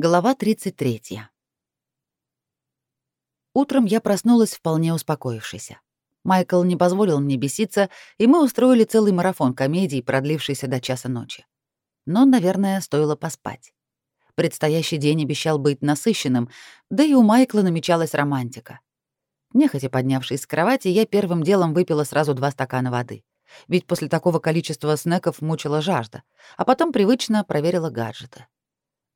Глава 33. Утром я проснулась вполне успокоившейся. Майкл не позволил мне беситься, и мы устроили целый марафон комедий, продлившийся до часа ночи. Но, наверное, стоило поспать. Предстоящий день обещал быть насыщенным, да и у Майкла намечалась романтика. Нехотя поднявшись с кровати, я первым делом выпила сразу два стакана воды. Ведь после такого количества снеков мучила жажда, а потом привычно проверила гаджеты.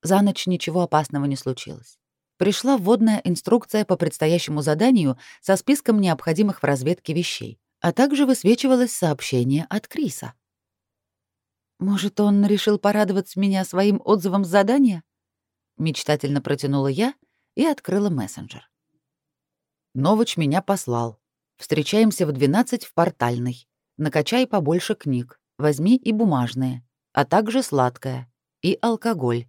За ночь ничего опасного не случилось. Пришла вводная инструкция по предстоящему заданию со списком необходимых в разведке вещей, а также высвечивалось сообщение от Криса. «Может, он решил порадовать меня своим отзывом с задания?» Мечтательно протянула я и открыла мессенджер. Новоч меня послал. Встречаемся в 12 в портальной. Накачай побольше книг, возьми и бумажные, а также сладкое и алкоголь.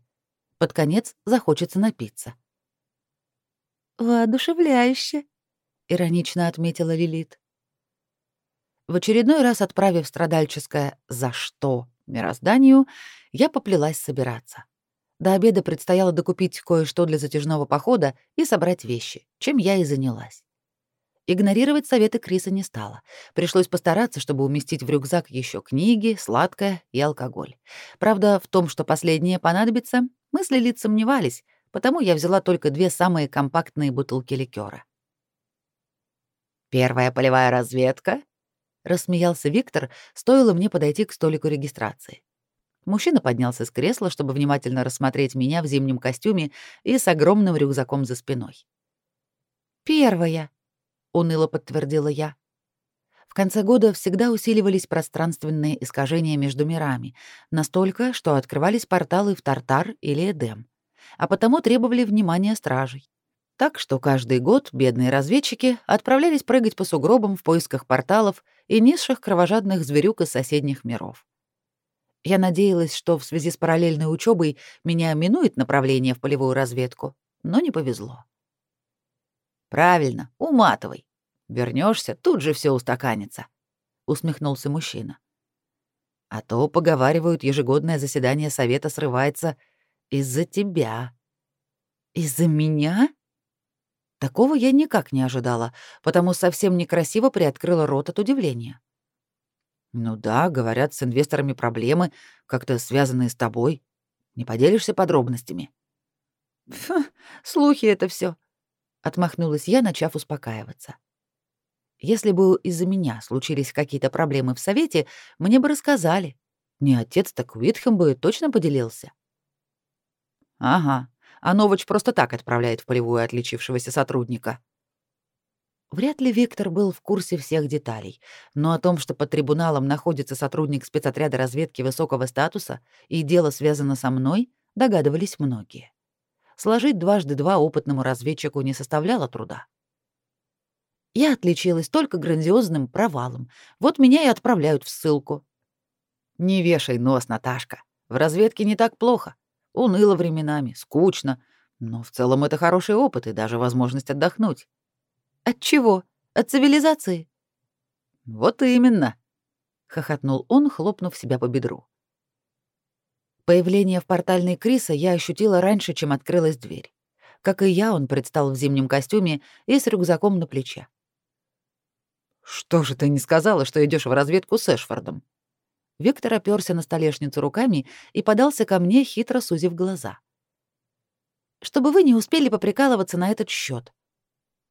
Под конец захочется напиться. «Воодушевляюще», — иронично отметила Лилит. В очередной раз отправив страдальческое «за что» мирозданию, я поплелась собираться. До обеда предстояло докупить кое-что для затяжного похода и собрать вещи, чем я и занялась. Игнорировать советы Криса не стала. Пришлось постараться, чтобы уместить в рюкзак еще книги, сладкое и алкоголь. Правда, в том, что последнее понадобится, мысли лиц сомневались, потому я взяла только две самые компактные бутылки ликера. «Первая полевая разведка?» — рассмеялся Виктор, стоило мне подойти к столику регистрации. Мужчина поднялся с кресла, чтобы внимательно рассмотреть меня в зимнем костюме и с огромным рюкзаком за спиной. «Первая», уныло подтвердила я. В конце года всегда усиливались пространственные искажения между мирами, настолько, что открывались порталы в Тартар или Эдем, а потому требовали внимания стражей. Так что каждый год бедные разведчики отправлялись прыгать по сугробам в поисках порталов и низших кровожадных зверюк из соседних миров. Я надеялась, что в связи с параллельной учебой меня минует направление в полевую разведку, но не повезло. Правильно, уматывай. Вернешься, тут же все устаканится, усмехнулся мужчина. А то, поговаривают, ежегодное заседание совета срывается из-за тебя. Из-за меня? Такого я никак не ожидала, потому совсем некрасиво приоткрыла рот от удивления. Ну да, говорят, с инвесторами проблемы, как-то связанные с тобой. Не поделишься подробностями? Фу, слухи это все. Отмахнулась я, начав успокаиваться. Если бы из-за меня случились какие-то проблемы в совете, мне бы рассказали. Не отец, так Уитхэм бы точно поделился. Ага, а Новоч просто так отправляет в полевую отличившегося сотрудника. Вряд ли Виктор был в курсе всех деталей, но о том, что под трибуналом находится сотрудник спецотряда разведки высокого статуса и дело связано со мной, догадывались многие. Сложить дважды два опытному разведчику не составляло труда. Я отличилась только грандиозным провалом. Вот меня и отправляют в ссылку. Не вешай нос, Наташка. В разведке не так плохо. Уныло временами, скучно, но в целом это хороший опыт и даже возможность отдохнуть. От чего? От цивилизации? Вот именно, хохотнул он, хлопнув себя по бедру. Появление в портальной Криса я ощутила раньше, чем открылась дверь. Как и я, он предстал в зимнем костюме и с рюкзаком на плече. «Что же ты не сказала, что идешь в разведку с Эшфордом?» Виктор оперся на столешницу руками и подался ко мне, хитро сузив глаза. «Чтобы вы не успели поприкалываться на этот счет.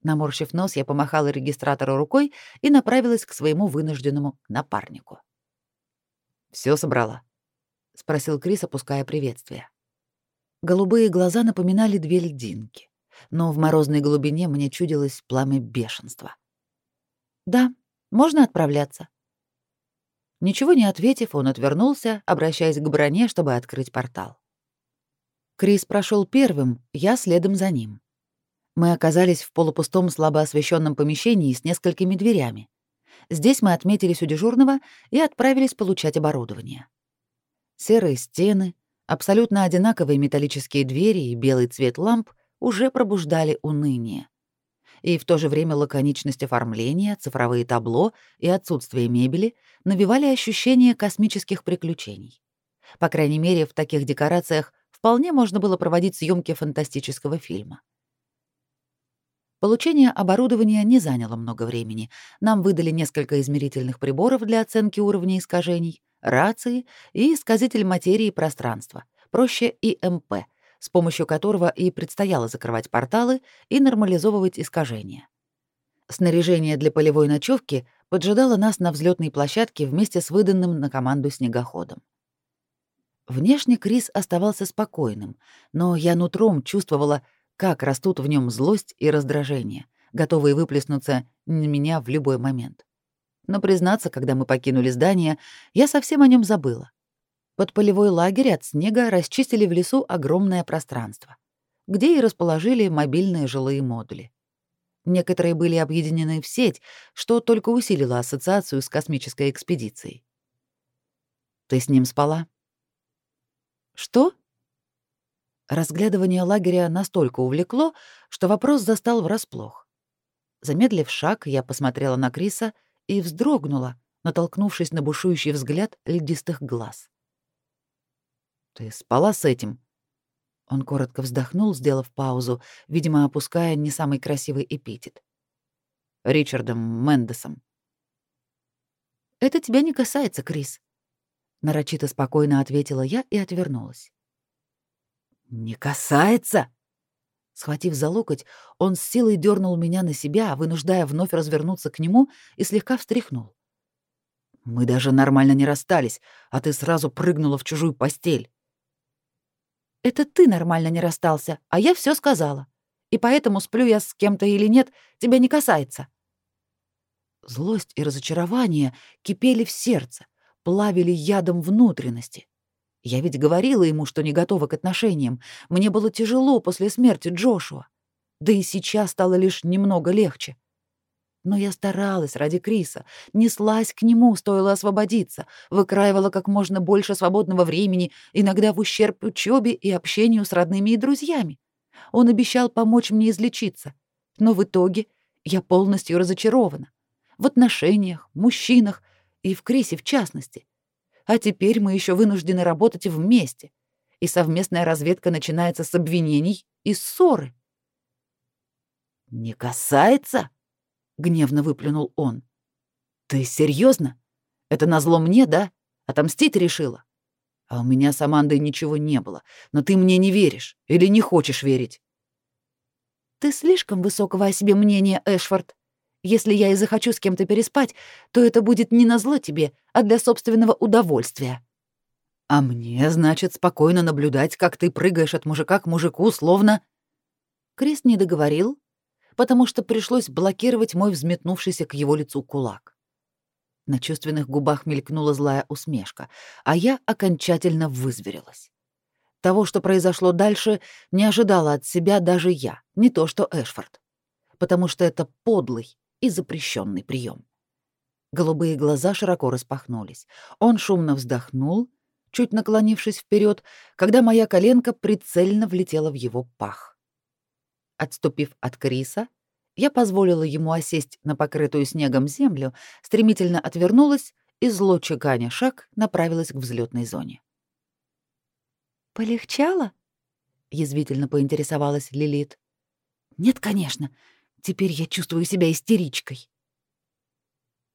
Наморщив нос, я помахала регистратору рукой и направилась к своему вынужденному напарнику. Все собрала?» — спросил Крис, опуская приветствие. Голубые глаза напоминали две льдинки, но в морозной глубине мне чудилось пламя бешенства. «Да, можно отправляться». Ничего не ответив, он отвернулся, обращаясь к броне, чтобы открыть портал. Крис прошел первым, я следом за ним. Мы оказались в полупустом слабо освещенном помещении с несколькими дверями. Здесь мы отметились у дежурного и отправились получать оборудование. Серые стены, абсолютно одинаковые металлические двери и белый цвет ламп уже пробуждали уныние. И в то же время лаконичность оформления, цифровые табло и отсутствие мебели навевали ощущение космических приключений. По крайней мере, в таких декорациях вполне можно было проводить съемки фантастического фильма. Получение оборудования не заняло много времени. Нам выдали несколько измерительных приборов для оценки уровня искажений, рации и исказитель материи пространства, проще ИМП, с помощью которого и предстояло закрывать порталы и нормализовывать искажения. Снаряжение для полевой ночевки поджидало нас на взлетной площадке вместе с выданным на команду снегоходом. Внешне Крис оставался спокойным, но я нутром чувствовала, как растут в нем злость и раздражение, готовые выплеснуться на меня в любой момент. Но признаться, когда мы покинули здание, я совсем о нем забыла. Под полевой лагерь от снега расчистили в лесу огромное пространство, где и расположили мобильные жилые модули. Некоторые были объединены в сеть, что только усилило ассоциацию с космической экспедицией. «Ты с ним спала?» «Что?» Разглядывание лагеря настолько увлекло, что вопрос застал врасплох. Замедлив шаг, я посмотрела на Криса и вздрогнула, натолкнувшись на бушующий взгляд льдистых глаз. «Ты спала с этим?» Он коротко вздохнул, сделав паузу, видимо, опуская не самый красивый эпитет. «Ричардом Мендесом». «Это тебя не касается, Крис», — нарочито спокойно ответила я и отвернулась. «Не касается?» Схватив за локоть, он с силой дернул меня на себя, вынуждая вновь развернуться к нему и слегка встряхнул. «Мы даже нормально не расстались, а ты сразу прыгнула в чужую постель». «Это ты нормально не расстался, а я все сказала. И поэтому сплю я с кем-то или нет, тебя не касается». Злость и разочарование кипели в сердце, плавили ядом внутренности. Я ведь говорила ему, что не готова к отношениям. Мне было тяжело после смерти Джошуа. Да и сейчас стало лишь немного легче. Но я старалась ради Криса, неслась к нему, стоило освободиться, выкраивала как можно больше свободного времени, иногда в ущерб учебе и общению с родными и друзьями. Он обещал помочь мне излечиться, но в итоге я полностью разочарована. В отношениях, мужчинах и в Крисе в частности. А теперь мы еще вынуждены работать вместе, и совместная разведка начинается с обвинений и ссоры. «Не касается?» Гневно выплюнул он. Ты серьезно? Это назло мне, да? Отомстить решила? А у меня с Амандой ничего не было, но ты мне не веришь или не хочешь верить. Ты слишком высокого о себе мнения, Эшфорд. Если я и захочу с кем-то переспать, то это будет не назло тебе, а для собственного удовольствия. А мне, значит, спокойно наблюдать, как ты прыгаешь от мужика к мужику, словно... Крис не договорил, потому что пришлось блокировать мой взметнувшийся к его лицу кулак. На чувственных губах мелькнула злая усмешка, а я окончательно вызверилась. Того, что произошло дальше, не ожидала от себя даже я, не то что Эшфорд, потому что это подлый и запрещенный прием. Голубые глаза широко распахнулись. Он шумно вздохнул, чуть наклонившись вперед, когда моя коленка прицельно влетела в его пах. Отступив от Криса, я позволила ему осесть на покрытую снегом землю, стремительно отвернулась и, зло чеканя шаг, направилась к взлетной зоне. «Полегчало?» — язвительно поинтересовалась Лилит. «Нет, конечно. Теперь я чувствую себя истеричкой».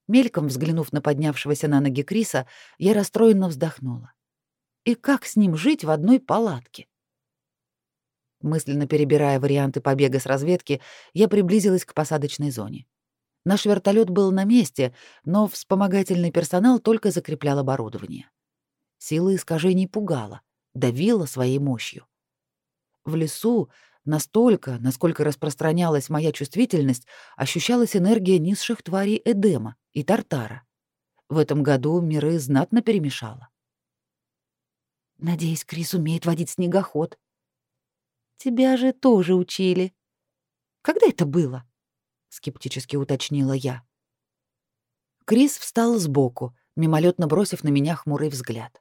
Мельком взглянув на поднявшегося на ноги Криса, я расстроенно вздохнула. И как с ним жить в одной палатке? Мысленно перебирая варианты побега с разведки, я приблизилась к посадочной зоне. Наш вертолет был на месте, но вспомогательный персонал только закреплял оборудование. Сила искажений пугала, давила своей мощью. В лесу настолько, насколько распространялась моя чувствительность, ощущалась энергия низших тварей Эдема и Тартара. В этом году миры знатно перемешало. «Надеюсь, Крис умеет водить снегоход», Тебя же тоже учили. Когда это было? скептически уточнила я. Крис встал сбоку, мимолетно бросив на меня хмурый взгляд.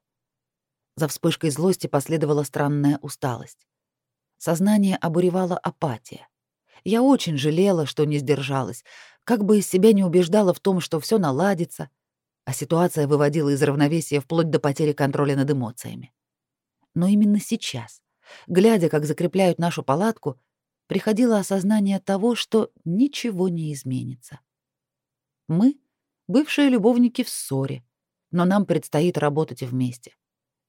За вспышкой злости последовала странная усталость. Сознание обуревала апатия. Я очень жалела, что не сдержалась, как бы из себя не убеждала в том, что все наладится, а ситуация выводила из равновесия вплоть до потери контроля над эмоциями. Но именно сейчас, Глядя, как закрепляют нашу палатку, приходило осознание того, что ничего не изменится. Мы — бывшие любовники в ссоре, но нам предстоит работать вместе,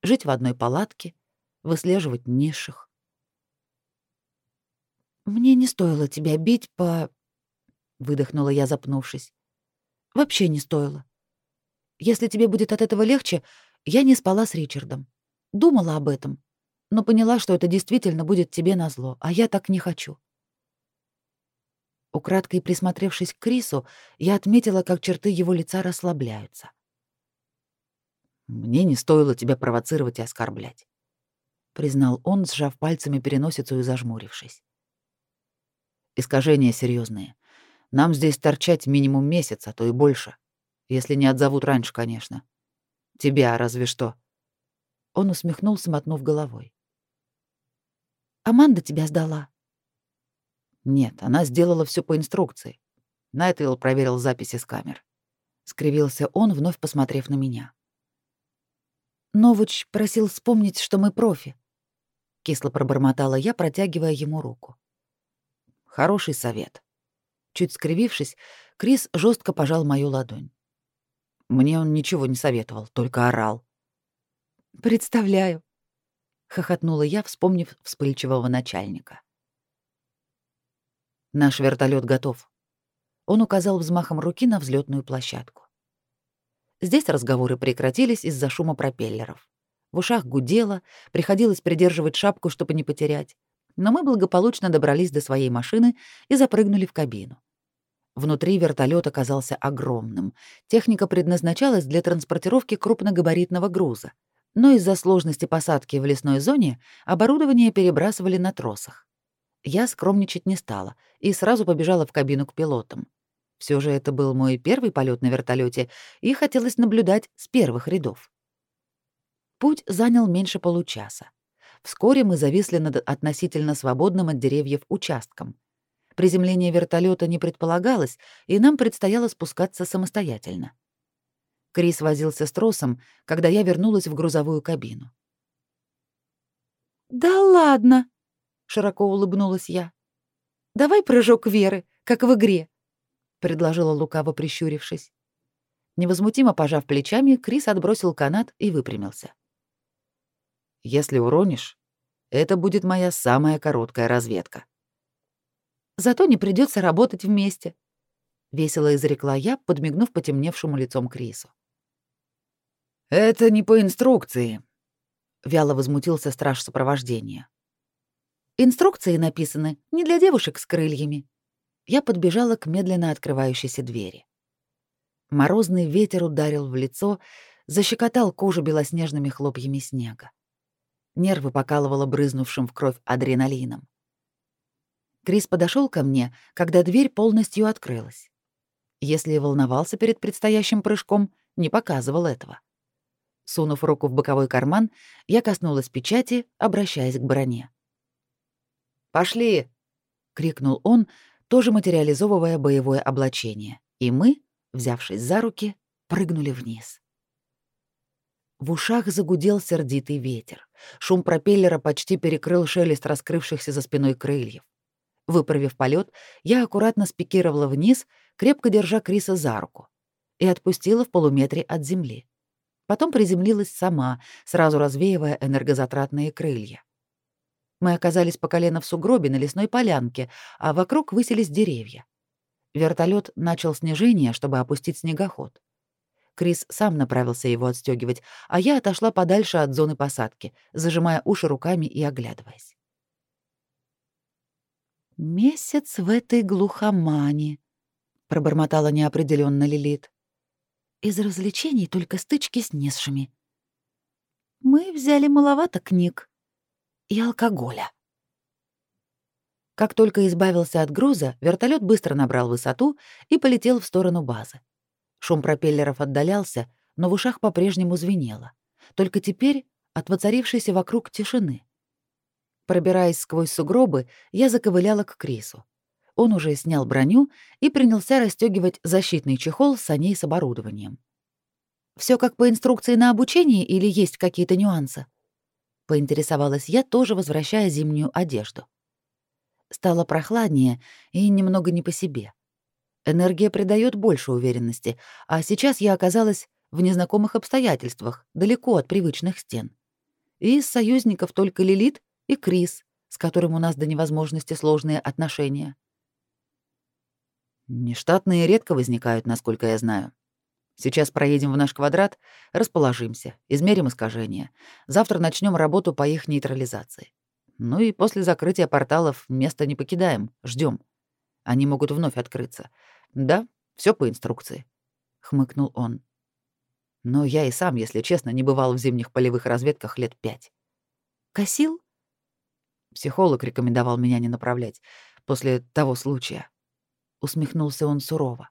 жить в одной палатке, выслеживать низших. «Мне не стоило тебя бить по...» — выдохнула я, запнувшись. «Вообще не стоило. Если тебе будет от этого легче, я не спала с Ричардом. Думала об этом, но поняла, что это действительно будет тебе назло, а я так не хочу. Украдкой присмотревшись к Крису, я отметила, как черты его лица расслабляются. «Мне не стоило тебя провоцировать и оскорблять», — признал он, сжав пальцами переносицу и зажмурившись. «Искажения серьезные. Нам здесь торчать минимум месяц, а то и больше. Если не отзовут раньше, конечно. Тебя разве что». Он усмехнулся, мотнув головой. «Аманда тебя сдала?» «Нет, она сделала все по инструкции. Найтвилл проверил записи с камер». Скривился он, вновь посмотрев на меня. Новыч просил вспомнить, что мы профи. Кисло пробормотала я, протягивая ему руку. Хороший совет. Чуть скривившись, Крис жестко пожал мою ладонь. Мне он ничего не советовал, только орал. Представляю, хохотнула я, вспомнив вспыльчивого начальника. Наш вертолет готов. Он указал взмахом руки на взлетную площадку. Здесь разговоры прекратились из-за шума пропеллеров. В ушах гудело, приходилось придерживать шапку, чтобы не потерять. Но мы благополучно добрались до своей машины и запрыгнули в кабину. Внутри вертолет оказался огромным. Техника предназначалась для транспортировки крупногабаритного груза, но из-за сложности посадки в лесной зоне оборудование перебрасывали на тросах. Я скромничать не стала и сразу побежала в кабину к пилотам. Все же это был мой первый полет на вертолете, и хотелось наблюдать с первых рядов. Путь занял меньше получаса. Вскоре мы зависли над относительно свободным от деревьев участком. Приземление вертолета не предполагалось, и нам предстояло спускаться самостоятельно. Крис возился с тросом, когда я вернулась в грузовую кабину. «Да ладно!» — широко улыбнулась я. «Давай прыжок Веры, как в игре. — предложила лукаво прищурившись. Невозмутимо пожав плечами, Крис отбросил канат и выпрямился. «Если уронишь, это будет моя самая короткая разведка». «Зато не придется работать вместе», — весело изрекла я, подмигнув потемневшему лицом Крису. «Это не по инструкции», — вяло возмутился страж сопровождения. «Инструкции написаны не для девушек с крыльями», я подбежала к медленно открывающейся двери. Морозный ветер ударил в лицо, защекотал кожу белоснежными хлопьями снега. Нервы покалывало брызнувшим в кровь адреналином. Крис подошел ко мне, когда дверь полностью открылась. Если и волновался перед предстоящим прыжком, не показывал этого. Сунув руку в боковой карман, я коснулась печати, обращаясь к броне. «Пошли!» — крикнул он, тоже материализовывая боевое облачение, и мы, взявшись за руки, прыгнули вниз. В ушах загудел сердитый ветер. Шум пропеллера почти перекрыл шелест раскрывшихся за спиной крыльев. Выправив полет, я аккуратно спикировала вниз, крепко держа Криса за руку, и отпустила в полуметре от земли. Потом приземлилась сама, сразу развеивая энергозатратные крылья. Мы оказались по колено в сугробе на лесной полянке, а вокруг высились деревья. Вертолет начал снижение, чтобы опустить снегоход. Крис сам направился его отстегивать, а я отошла подальше от зоны посадки, зажимая уши руками и оглядываясь. «Месяц в этой глухомане», — пробормотала неопределенно Лилит. «Из развлечений только стычки с несшими». «Мы взяли маловато книг», и алкоголя. Как только избавился от груза, вертолет быстро набрал высоту и полетел в сторону базы. Шум пропеллеров отдалялся, но в ушах по-прежнему звенело. Только теперь от воцарившейся вокруг тишины. Пробираясь сквозь сугробы, я заковыляла к Крису. Он уже снял броню и принялся расстегивать защитный чехол с саней с оборудованием. Все как по инструкции на обучение или есть какие-то нюансы? Поинтересовалась я, тоже возвращая зимнюю одежду. Стало прохладнее и немного не по себе. Энергия придает больше уверенности, а сейчас я оказалась в незнакомых обстоятельствах, далеко от привычных стен. И из союзников только Лилит и Крис, с которым у нас до невозможности сложные отношения. Нештатные редко возникают, насколько я знаю. Сейчас проедем в наш квадрат, расположимся, измерим искажения. Завтра начнем работу по их нейтрализации. Ну и после закрытия порталов место не покидаем, ждем. Они могут вновь открыться. Да, все по инструкции, хмыкнул он. Но я и сам, если честно, не бывал в зимних полевых разведках лет пять. Косил? Психолог рекомендовал меня не направлять после того случая. Усмехнулся он сурово.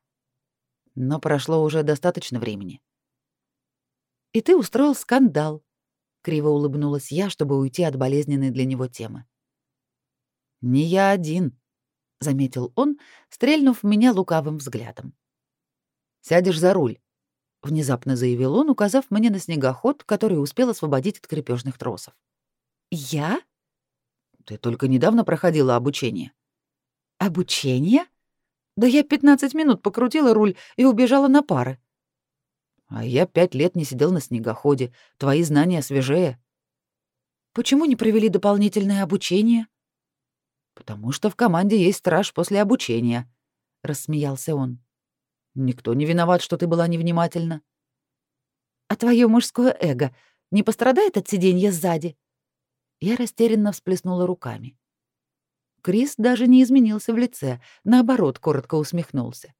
Но прошло уже достаточно времени. И ты устроил скандал. Криво улыбнулась я, чтобы уйти от болезненной для него темы. Не я один, заметил он, стрельнув меня лукавым взглядом. Сядешь за руль, внезапно заявил он, указав мне на снегоход, который успел освободить от крепежных тросов. Я? Ты только недавно проходила обучение. Обучение? Да я 15 минут покрутила руль и убежала на пары. А я пять лет не сидел на снегоходе. Твои знания свежее. Почему не провели дополнительное обучение? Потому что в команде есть страж после обучения, рассмеялся он. Никто не виноват, что ты была невнимательна. А твое мужское эго не пострадает от сиденья сзади? Я растерянно всплеснула руками. Крис даже не изменился в лице, наоборот, коротко усмехнулся.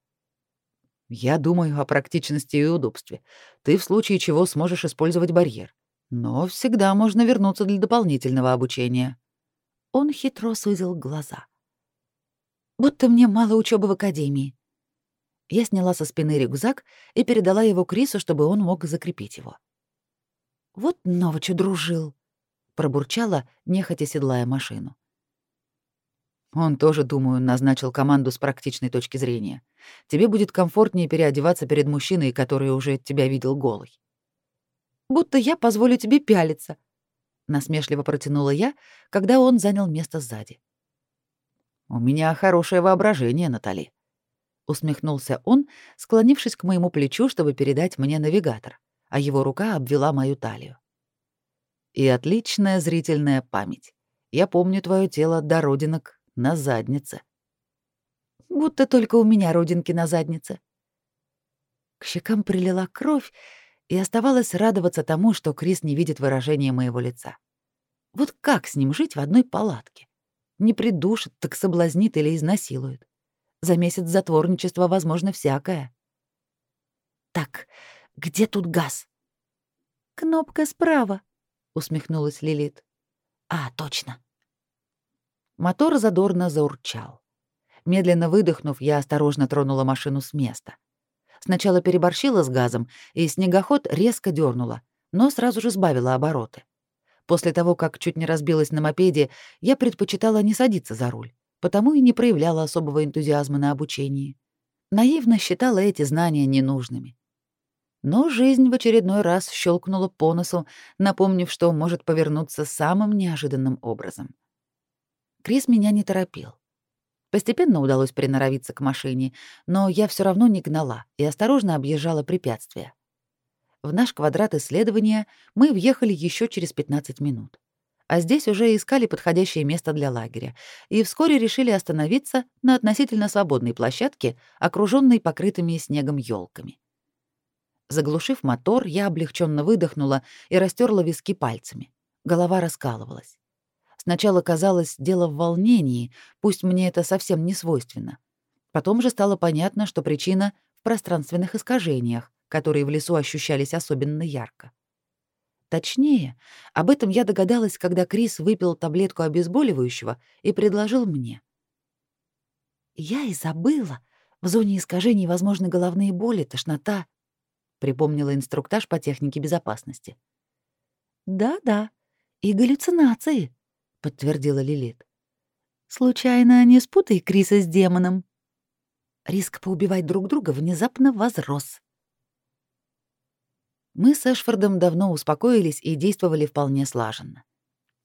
«Я думаю о практичности и удобстве. Ты в случае чего сможешь использовать барьер. Но всегда можно вернуться для дополнительного обучения». Он хитро сузил глаза. «Будто мне мало учебы в академии». Я сняла со спины рюкзак и передала его Крису, чтобы он мог закрепить его. «Вот Новичу дружил», пробурчала, нехотя седлая машину. Он тоже, думаю, назначил команду с практичной точки зрения. Тебе будет комфортнее переодеваться перед мужчиной, который уже тебя видел голой. Будто я позволю тебе пялиться, насмешливо протянула я, когда он занял место сзади. У меня хорошее воображение, Натали, усмехнулся он, склонившись к моему плечу, чтобы передать мне навигатор, а его рука обвела мою талию и отличная зрительная память. Я помню твое тело до родинок на заднице. Будто только у меня родинки на заднице. К щекам прилила кровь, и оставалось радоваться тому, что Крис не видит выражения моего лица. Вот как с ним жить в одной палатке? Не придушит, так соблазнит или изнасилует. За месяц затворничества возможно всякое. Так, где тут газ? Кнопка справа, усмехнулась Лилит. А, точно. Мотор задорно заурчал. Медленно выдохнув, я осторожно тронула машину с места. Сначала переборщила с газом, и снегоход резко дернула, но сразу же сбавила обороты. После того, как чуть не разбилась на мопеде, я предпочитала не садиться за руль, потому и не проявляла особого энтузиазма на обучении. Наивно считала эти знания ненужными. Но жизнь в очередной раз щелкнула по носу, напомнив, что может повернуться самым неожиданным образом. Крис меня не торопил. Постепенно удалось приноровиться к машине, но я все равно не гнала и осторожно объезжала препятствия. В наш квадрат исследования мы въехали еще через 15 минут. А здесь уже искали подходящее место для лагеря и вскоре решили остановиться на относительно свободной площадке, окруженной покрытыми снегом елками. Заглушив мотор, я облегченно выдохнула и растерла виски пальцами. Голова раскалывалась. Сначала казалось дело в волнении, пусть мне это совсем не свойственно. Потом же стало понятно, что причина в пространственных искажениях, которые в лесу ощущались особенно ярко. Точнее, об этом я догадалась, когда Крис выпил таблетку обезболивающего и предложил мне. Я и забыла. В зоне искажений возможны головные боли, тошнота припомнила инструктаж по технике безопасности. Да-да, и галлюцинации, подтвердила Лилит. Случайно не спутай Криса с демоном. Риск поубивать друг друга внезапно возрос. Мы с Эшфордом давно успокоились и действовали вполне слаженно.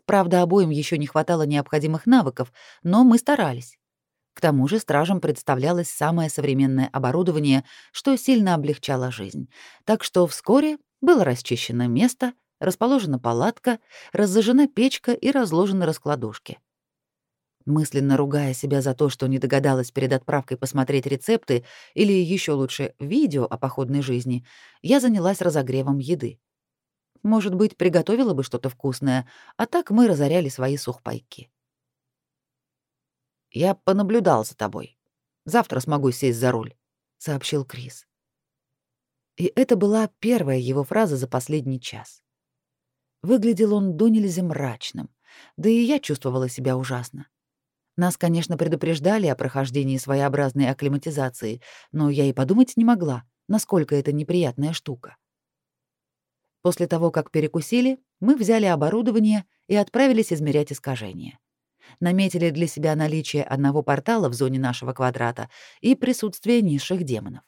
Правда, обоим еще не хватало необходимых навыков, но мы старались. К тому же стражам представлялось самое современное оборудование, что сильно облегчало жизнь. Так что вскоре было расчищено место, расположена палатка, разожжена печка и разложены раскладушки. Мысленно ругая себя за то, что не догадалась перед отправкой посмотреть рецепты или еще лучше видео о походной жизни, я занялась разогревом еды. Может быть, приготовила бы что-то вкусное, а так мы разоряли свои сухпайки. «Я понаблюдал за тобой. Завтра смогу сесть за руль», — сообщил Крис. И это была первая его фраза за последний час. Выглядел он до нельзя мрачным, да и я чувствовала себя ужасно. Нас, конечно, предупреждали о прохождении своеобразной акклиматизации, но я и подумать не могла, насколько это неприятная штука. После того, как перекусили, мы взяли оборудование и отправились измерять искажения. Наметили для себя наличие одного портала в зоне нашего квадрата и присутствие низших демонов.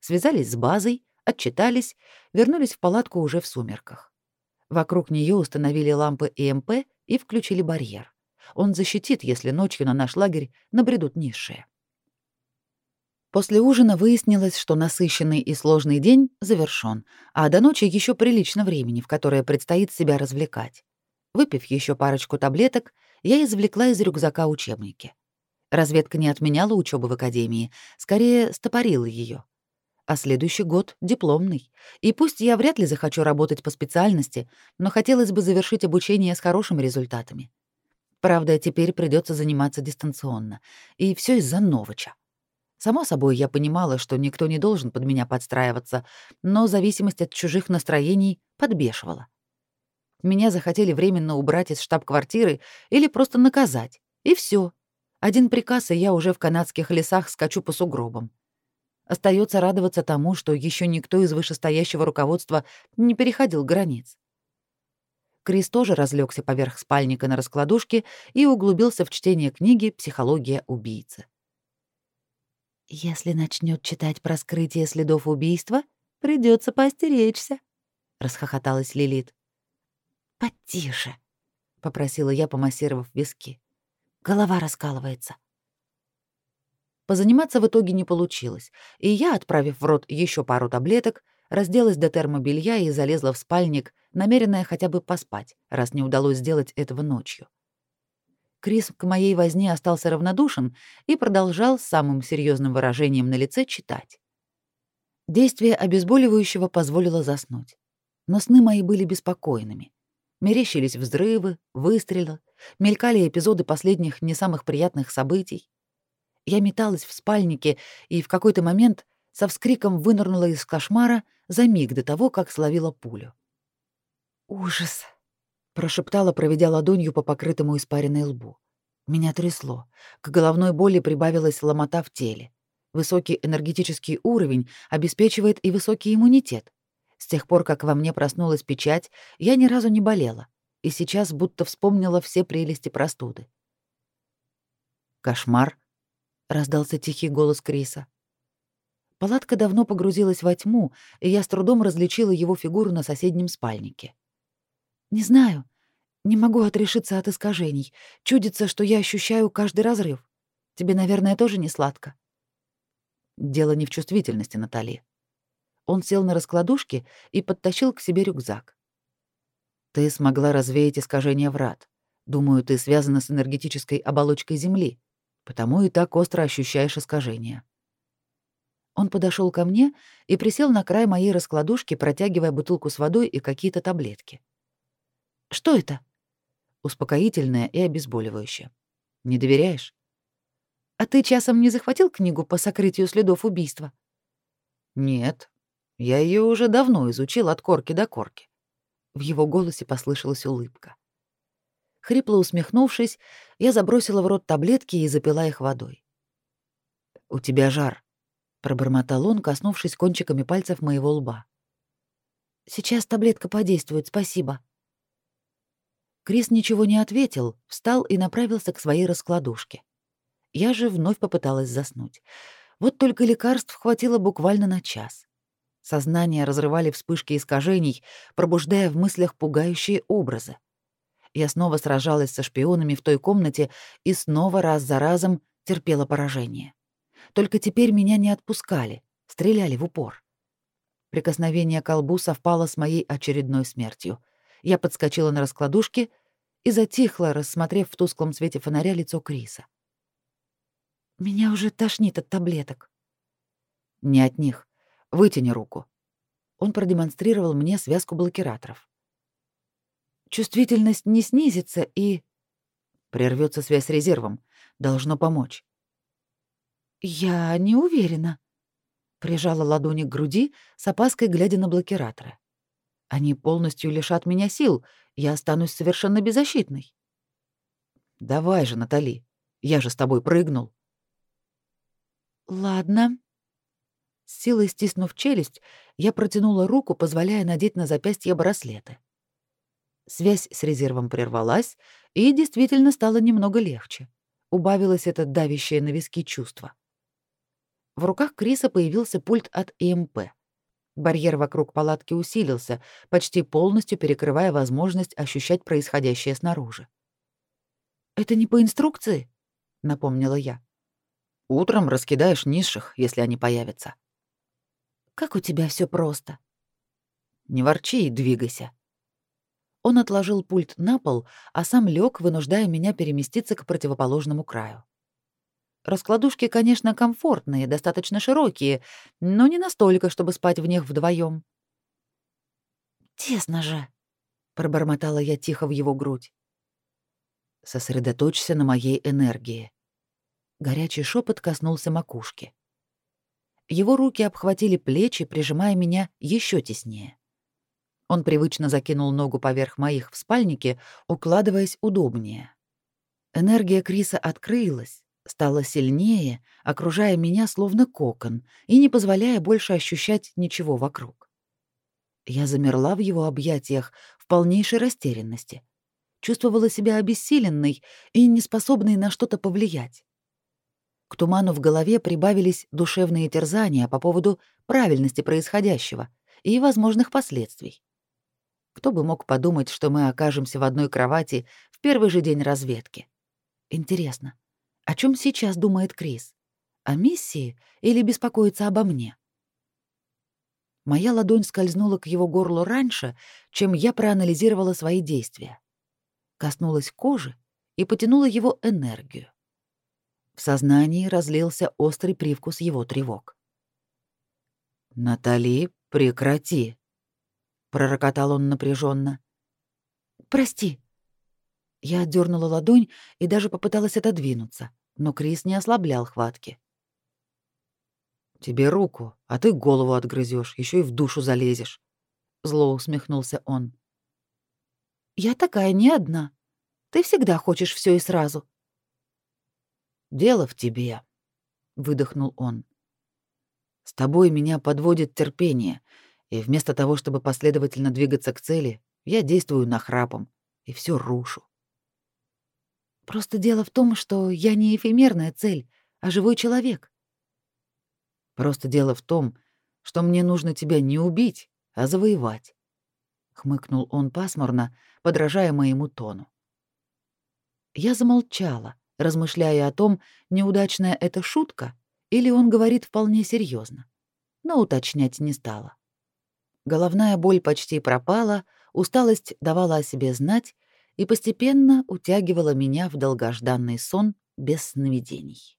Связались с базой, отчитались, вернулись в палатку уже в сумерках. Вокруг нее установили лампы ЭМП и включили барьер. Он защитит, если ночью на наш лагерь набредут низшие. После ужина выяснилось, что насыщенный и сложный день завершён, а до ночи еще прилично времени, в которое предстоит себя развлекать. Выпив еще парочку таблеток, я извлекла из рюкзака учебники. Разведка не отменяла учебу в академии, скорее стопорила ее. А следующий год — дипломный. И пусть я вряд ли захочу работать по специальности, но хотелось бы завершить обучение с хорошими результатами. Правда, теперь придется заниматься дистанционно. И все из-за Новича. Само собой, я понимала, что никто не должен под меня подстраиваться, но зависимость от чужих настроений подбешивала. Меня захотели временно убрать из штаб-квартиры или просто наказать. И все. Один приказ, и я уже в канадских лесах скачу по сугробам. Остается радоваться тому, что еще никто из вышестоящего руководства не переходил границ. Крис тоже разлегся поверх спальника на раскладушке и углубился в чтение книги «Психология убийцы». «Если начнет читать про скрытие следов убийства, придется постеречься», — расхохоталась Лилит. «Потише», — попросила я, помассировав виски. «Голова раскалывается». Позаниматься в итоге не получилось, и я, отправив в рот еще пару таблеток, разделась до термобелья и залезла в спальник, намеренная хотя бы поспать, раз не удалось сделать этого ночью. Крис к моей возне остался равнодушен и продолжал с самым серьезным выражением на лице читать. Действие обезболивающего позволило заснуть. Но сны мои были беспокойными. Мерещились взрывы, выстрелы, мелькали эпизоды последних не самых приятных событий. Я металась в спальнике и в какой-то момент со вскриком вынырнула из кошмара за миг до того, как словила пулю. «Ужас!» — прошептала, проведя ладонью по покрытому испаренной лбу. Меня трясло. К головной боли прибавилась ломота в теле. Высокий энергетический уровень обеспечивает и высокий иммунитет. С тех пор, как во мне проснулась печать, я ни разу не болела, и сейчас будто вспомнила все прелести простуды. «Кошмар?» — раздался тихий голос Криса. Палатка давно погрузилась во тьму, и я с трудом различила его фигуру на соседнем спальнике. «Не знаю. Не могу отрешиться от искажений. Чудится, что я ощущаю каждый разрыв. Тебе, наверное, тоже не сладко?» Дело не в чувствительности, Натали. Он сел на раскладушке и подтащил к себе рюкзак. Ты смогла развеять искажение врат. Думаю, ты связана с энергетической оболочкой Земли, потому и так остро ощущаешь искажения. Он подошел ко мне и присел на край моей раскладушки, протягивая бутылку с водой и какие-то таблетки. «Что это?» «Успокоительное и обезболивающее. Не доверяешь?» «А ты часом не захватил книгу по сокрытию следов убийства?» «Нет, я ее уже давно изучил от корки до корки. В его голосе послышалась улыбка. Хрипло усмехнувшись, я забросила в рот таблетки и запила их водой. «У тебя жар», — пробормотал он, коснувшись кончиками пальцев моего лба. «Сейчас таблетка подействует, спасибо». Крис ничего не ответил, встал и направился к своей раскладушке. Я же вновь попыталась заснуть. Вот только лекарств хватило буквально на час. Сознание разрывали вспышки искажений, пробуждая в мыслях пугающие образы. Я снова сражалась со шпионами в той комнате и снова раз за разом терпела поражение. Только теперь меня не отпускали, стреляли в упор. Прикосновение колбу совпало с моей очередной смертью. Я подскочила на раскладушке и затихла, рассмотрев в тусклом свете фонаря лицо Криса. «Меня уже тошнит от таблеток». «Не от них. Вытяни руку». Он продемонстрировал мне связку блокираторов. «Чувствительность не снизится и...» Прервется связь с резервом. Должно помочь. «Я не уверена», Прижала ладони к груди, с опаской глядя на блокираторы. Они полностью лишат меня сил, я останусь совершенно беззащитной. Давай же, Натали, я же с тобой прыгнул. Ладно. С силой стиснув челюсть, я протянула руку, позволяя надеть на запястье браслеты. Связь с резервом прервалась, и действительно стало немного легче. Убавилось это давящее на виски чувство. В руках Криса появился пульт от ИМП. Барьер вокруг палатки усилился, почти полностью перекрывая возможность ощущать происходящее снаружи. «Это не по инструкции?» — напомнила я. «Утром раскидаешь низших, если они появятся». «Как у тебя все просто?» «Не ворчи и двигайся». Он отложил пульт на пол, а сам лег, вынуждая меня переместиться к противоположному краю. Раскладушки, конечно, комфортные, достаточно широкие, но не настолько, чтобы спать в них вдвоем. «Тесно же», — пробормотала я тихо в его грудь. «Сосредоточься на моей энергии». Горячий шепот коснулся макушки. Его руки обхватили плечи, прижимая меня еще теснее. Он привычно закинул ногу поверх моих в спальнике, укладываясь удобнее. Энергия Криса открылась, стала сильнее, окружая меня словно кокон и не позволяя больше ощущать ничего вокруг. Я замерла в его объятиях в полнейшей растерянности. Чувствовала себя обессиленной и неспособной на что-то повлиять. К туману в голове прибавились душевные терзания по поводу правильности происходящего и возможных последствий. Кто бы мог подумать, что мы окажемся в одной кровати в первый же день разведки? Интересно, о чем сейчас думает Крис? О миссии или беспокоится обо мне? Моя ладонь скользнула к его горлу раньше, чем я проанализировала свои действия. Коснулась кожи и потянула его энергию. В сознании разлился острый привкус его тревог. «Натали, прекрати!» — пророкотал он напряженно. «Прости». Я отдернула ладонь и даже попыталась отодвинуться но Крис не ослаблял хватки. «Тебе руку, а ты голову отгрызешь, еще и в душу залезешь», — зло усмехнулся он. «Я такая не одна. Ты всегда хочешь все и сразу». «Дело в тебе», — выдохнул он. «С тобой меня подводит терпение, и вместо того, чтобы последовательно двигаться к цели, я действую нахрапом и все рушу. Просто дело в том, что я не эфемерная цель, а живой человек. Просто дело в том, что мне нужно тебя не убить, а завоевать. Хмыкнул он пасмурно, подражая моему тону. Я замолчала, размышляя о том, неудачная это шутка или он говорит вполне серьезно, но уточнять не стала. Головная боль почти пропала, усталость давала о себе знать, и постепенно утягивала меня в долгожданный сон без сновидений.